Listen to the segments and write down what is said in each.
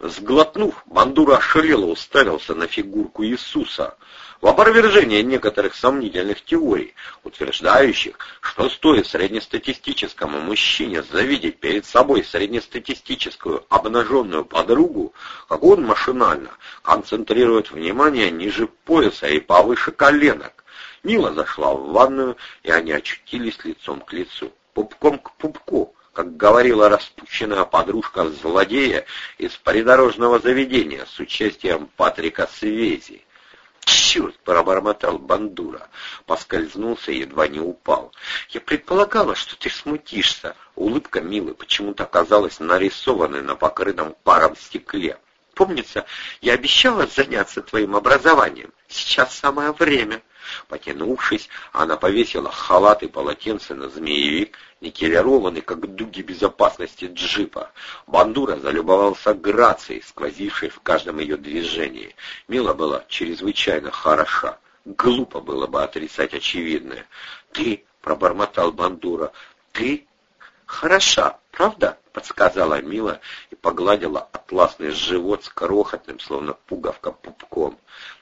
Сглотнув, Бандура ошалело уставился на фигурку Иисуса — в опровержение некоторых сомнительных теорий, утверждающих, что стоит среднестатистическому мужчине завидеть перед собой среднестатистическую обнаженную подругу, как он машинально концентрирует внимание ниже пояса и повыше коленок. Мила зашла в ванную, и они очутились лицом к лицу, пупком к пупку, как говорила распущенная подружка злодея из придорожного заведения с участием Патрика Свези. «Черт!» — пробормотал Бандура. Поскользнулся и едва не упал. «Я предполагала, что ты смутишься». Улыбка Милы почему-то оказалась нарисованной на покрытом паром стекле. «Помнится, я обещала заняться твоим образованием. Сейчас самое время». Потянувшись, она повесила халат и полотенце на змеевик, никелированный, как дуги безопасности джипа. Бандура залюбовался грацией, сквозившей в каждом ее движении. Мила была чрезвычайно хороша. Глупо было бы отрицать очевидное. «Ты», — пробормотал Бандура, — «ты хороша, правда?» — подсказала Мила и погладила атласный живот с крохотным, словно пуговка, пупком.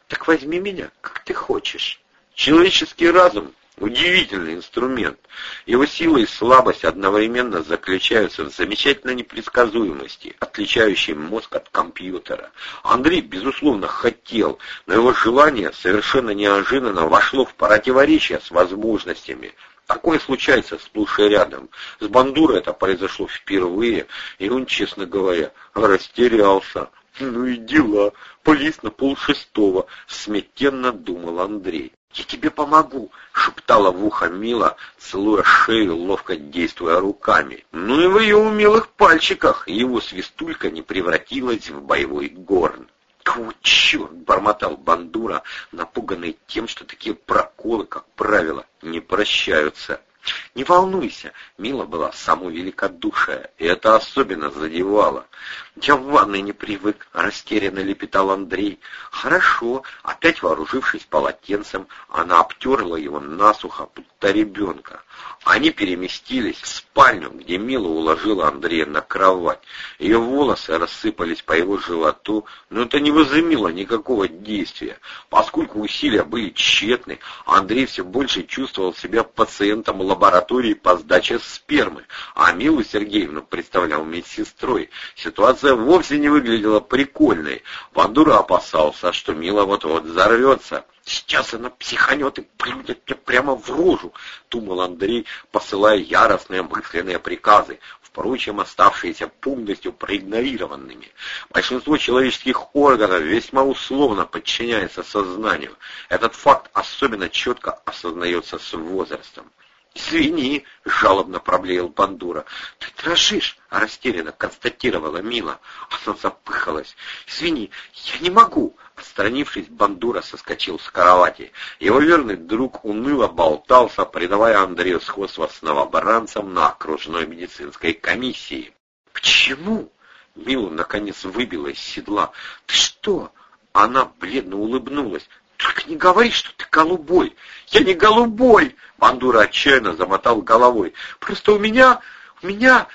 «Так возьми меня, как ты хочешь». Человеческий разум — удивительный инструмент. Его сила и слабость одновременно заключаются в замечательной непредсказуемости, отличающей мозг от компьютера. Андрей, безусловно, хотел, но его желание совершенно неожиданно вошло в противоречие с возможностями. Такое случается сплошь и рядом. С Бандурой это произошло впервые, и он, честно говоря, растерялся. «Ну и дела, полез на полшестого», — смятенно думал Андрей. «Я тебе помогу», — шептала в ухо Мила, целуя шею, ловко действуя руками. Ну и в ее умелых пальчиках его свистулька не превратилась в боевой горн. «О, черт!» — бормотал Бандура, напуганный тем, что такие проколы, как правило, не прощаются. «Не волнуйся!» — Мила была само великодушие, и это особенно задевало. «Я в ванной не привык», — растерянно лепетал Андрей. «Хорошо». Опять вооружившись полотенцем, она обтерла его насухо, будто ребенка. Они переместились в спальню, где Мила уложила Андрея на кровать. Ее волосы рассыпались по его животу, но это не возымело никакого действия. Поскольку усилия были тщетны, Андрей все больше чувствовал себя пациентом лаборатории по сдаче спермы, а Милу Сергеевну представлял медсестрой. Ситуация вовсе не выглядела прикольной. Бандура опасался, что Мила вот-вот взорвется. «Сейчас она психанет и плюнет мне прямо в рожу», — думал Андрей, посылая яростные мысленные приказы, впрочем, оставшиеся полностью проигнорированными. Большинство человеческих органов весьма условно подчиняется сознанию. Этот факт особенно четко осознается с возрастом. «Извини», — жалобно проблеял Бандура. «Ты дрожишь», — растерянно констатировала Мила. Она запыхалась. «Извини, я не могу». Отстранившись, Бандура соскочил с кровати. Его верный друг уныло болтался, придавая Андрею сходство с новобранцем на окружной медицинской комиссии. «Почему?» Мила наконец выбила из седла. «Ты что?» Она бледно улыбнулась. «Только не говори, что ты голубой!» «Я не голубой!» Бандура отчаянно замотал головой. «Просто у меня... у меня...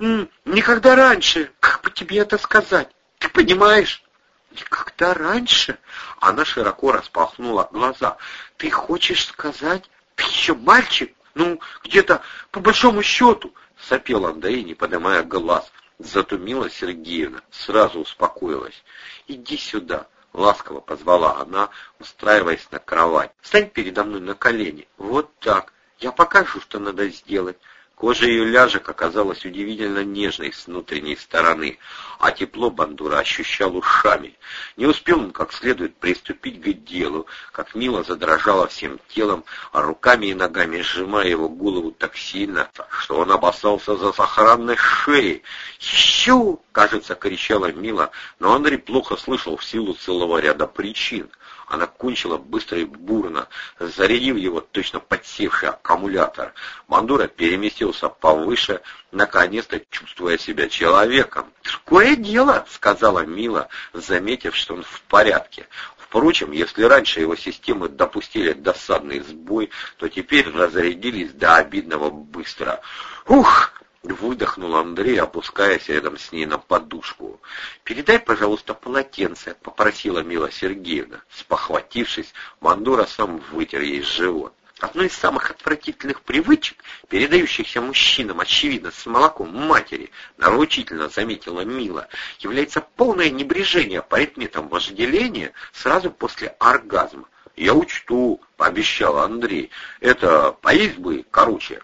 М, никогда раньше... Как бы тебе это сказать? Ты понимаешь?» «Никогда раньше?» Она широко распахнула глаза. «Ты хочешь сказать, ты еще мальчик? Ну, где-то по большому счету!» Сопел Андрей, не поднимая глаз. Затумила Сергеевна, сразу успокоилась. «Иди сюда!» Ласково позвала она, устраиваясь на кровать. «Встань передо мной на колени. Вот так. Я покажу, что надо сделать. Кожа ее ляжек оказалась удивительно нежной с внутренней стороны, а тепло Бандура ощущал ушами. Не успел он как следует приступить к делу, как Мила задрожала всем телом, а руками и ногами сжимая его голову так сильно, что он обоссался за сохранной шеей. «Еще!» — кажется, кричала Мила, но Андрей плохо слышал в силу целого ряда причин. Она кончила быстро и бурно, зарядив его точно подсевший аккумулятор. Мандура переместился повыше, наконец-то чувствуя себя человеком. «Другое дело», — сказала Мила, заметив, что он в порядке. Впрочем, если раньше его системы допустили досадный сбой, то теперь разрядились до обидного быстро. «Ух!» Выдохнул Андрей, опускаясь рядом с ней на подушку. «Передай, пожалуйста, полотенце», — попросила Мила Сергеевна. Спохватившись, Мандура сам вытер ей живот. Одной из самых отвратительных привычек, передающихся мужчинам, очевидно, с молоком матери, наручительно заметила Мила, является полное небрежение по предметам вожделения сразу после оргазма. «Я учту», — пообещал Андрей. «Это поесть бы, короче».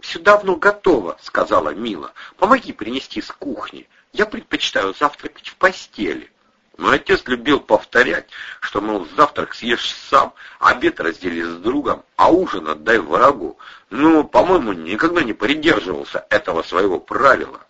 «Все давно готово», — сказала Мила. «Помоги принести с кухни. Я предпочитаю завтракать в постели». Мой отец любил повторять, что, мол, завтрак съешь сам, обед раздели с другом, а ужин отдай врагу. Ну, по-моему, никогда не придерживался этого своего правила.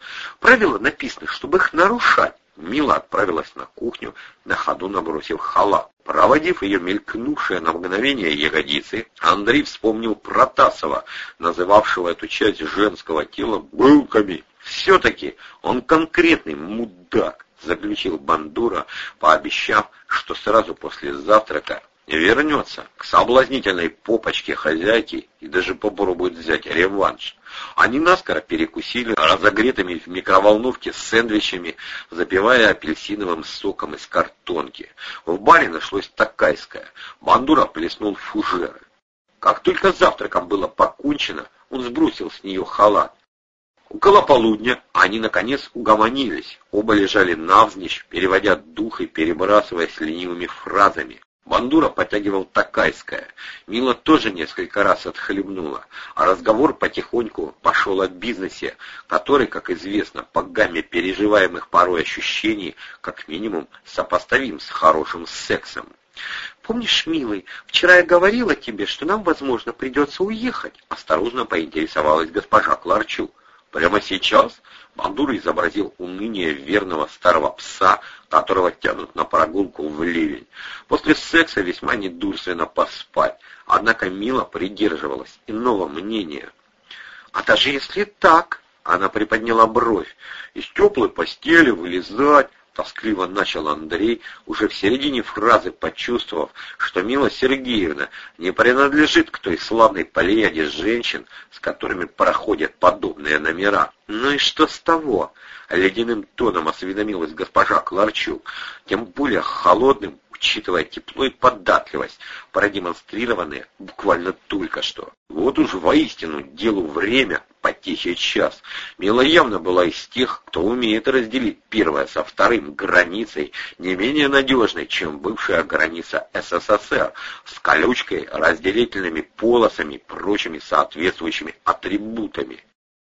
Правила написаны, чтобы их нарушать. Мила отправилась на кухню, на ходу набросив халат. Проводив ее мелькнувшее на мгновение ягодицы, Андрей вспомнил Протасова, называвшего эту часть женского тела «булками». Все-таки он конкретный мудак заключил Бандура, пообещав, что сразу после завтрака вернется к соблазнительной попочке хозяйки и даже попробует взять реванш. Они наскоро перекусили разогретыми в микроволновке сэндвичами, запивая апельсиновым соком из картонки. В баре нашлось такайское. Бандура плеснул фужеры. Как только завтраком было покончено, он сбросил с нее халат. Около полудня они, наконец, угомонились. Оба лежали навзничь, переводя дух и перебрасываясь ленивыми фразами. Бандура подтягивал такайское. Мила тоже несколько раз отхлебнула, а разговор потихоньку пошел о бизнесе, который, как известно, по гамме переживаемых порой ощущений, как минимум, сопоставим с хорошим сексом. «Помнишь, милый, вчера я говорила тебе, что нам, возможно, придется уехать?» — осторожно поинтересовалась госпожа Кларчук. Прямо сейчас Бандура изобразил уныние верного старого пса, которого тянут на прогулку в ливень. После секса весьма недурственно поспать, однако Мила придерживалась иного мнения. «А даже если так...» — она приподняла бровь. «Из теплой постели вылезать, Тоскливо начал Андрей, уже в середине фразы почувствовав, что Мила Сергеевна не принадлежит к той славной плеяде женщин, с которыми проходят подобные номера. «Ну и что с того?» — ледяным тоном осведомилась госпожа Кларчук, тем более холодным, учитывая тепло и податливость, продемонстрированные буквально только что. Вот уж воистину делу время, потехий час. Мила явно была из тех, кто умеет разделить первое со вторым границей, не менее надежной, чем бывшая граница СССР, с колючкой, разделительными полосами и прочими соответствующими атрибутами.